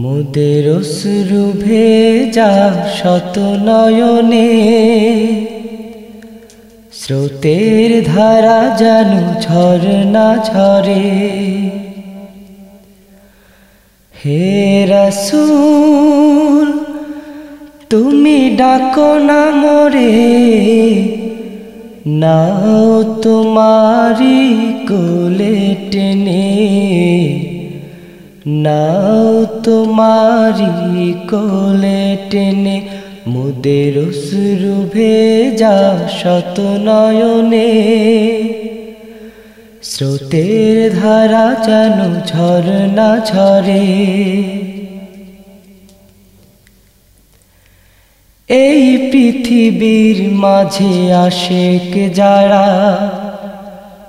মোদের অশ্রু ভেজা শত নয়নে, স্রোতের ধারা যেন ঝরনা ঝরে। হে রসুল, তুমি ডাকো না মরে, নাও তোমারি কোলে নাও তোমারি কোলে টেনে মুদের সুরু ভেজা শত নয়নে। স্রোতের ধারা যেন ঝরনা ঝরে। এই পৃথিবীর মাঝে আশেক যারা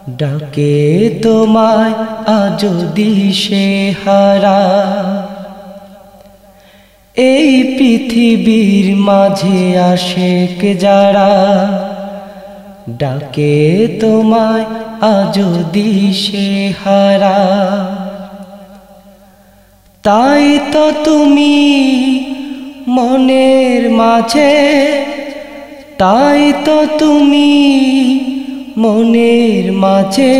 ডাকে তোমায় আজ দিশে হারা। এই পৃথিবীর মাঝে আশেক যারা, ডাকে তোমায় আজ দিশে হারা। তাই তো তুমি মনের মাঝে, তাই তো তুমি মনের মাঝে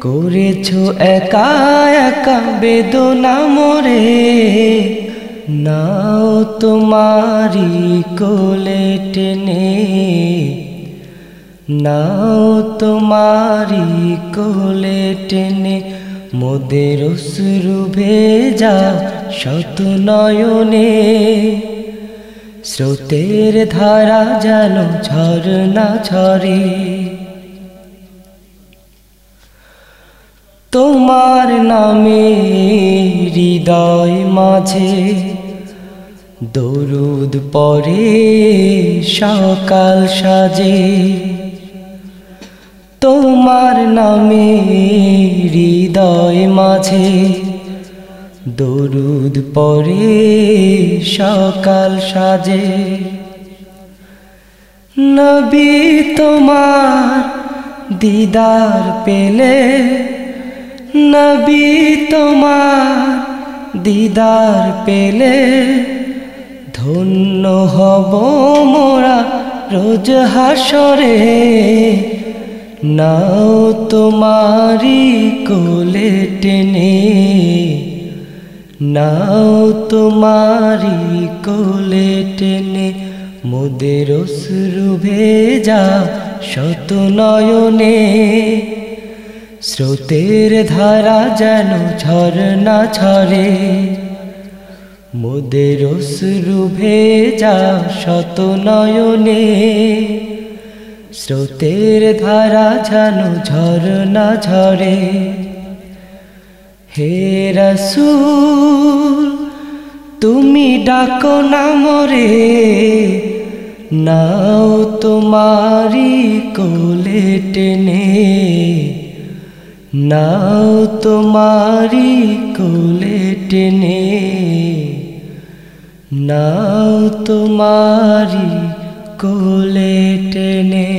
করেছ একা একা বেদনা মরে। নাও তোমারি কোলে টেনে। নাও তোমারি কোলে টেনে মোদের অশ্রু ভেজা শত নয়নে। স্রোতের ধারা যেন ঝরনা ঝরে। তোমার নামে হৃদয় মাঝে দরুদ পরে সকাল সাজে। তোমার নামে হৃদয় মাঝে দরুদ পরে সকাল সাজে। নবী তোমার দিদার পেলে, নবী তোমার দিদার পেলে, ধন্য হব মোরা রোজ হাসরে। নাও তোমারি কোলে টেনে। নাও তোমারি কোলে টেনে মোদের অশ্রু ভেজা শত নয়নে। স্রোতের ধারা যেন ঝরনা ছড়ে মোদের অশ্রু ভেজা শত নয়নে। স্রোতের ধারা যেন ঝরনা ঝরে। হে রসুল, তুমি ডাকো না মরে, নাও তোমারি কোলে টেনে, নাও তোমারি কোলে টেনে, নাও তোমারি কোলে টেনে।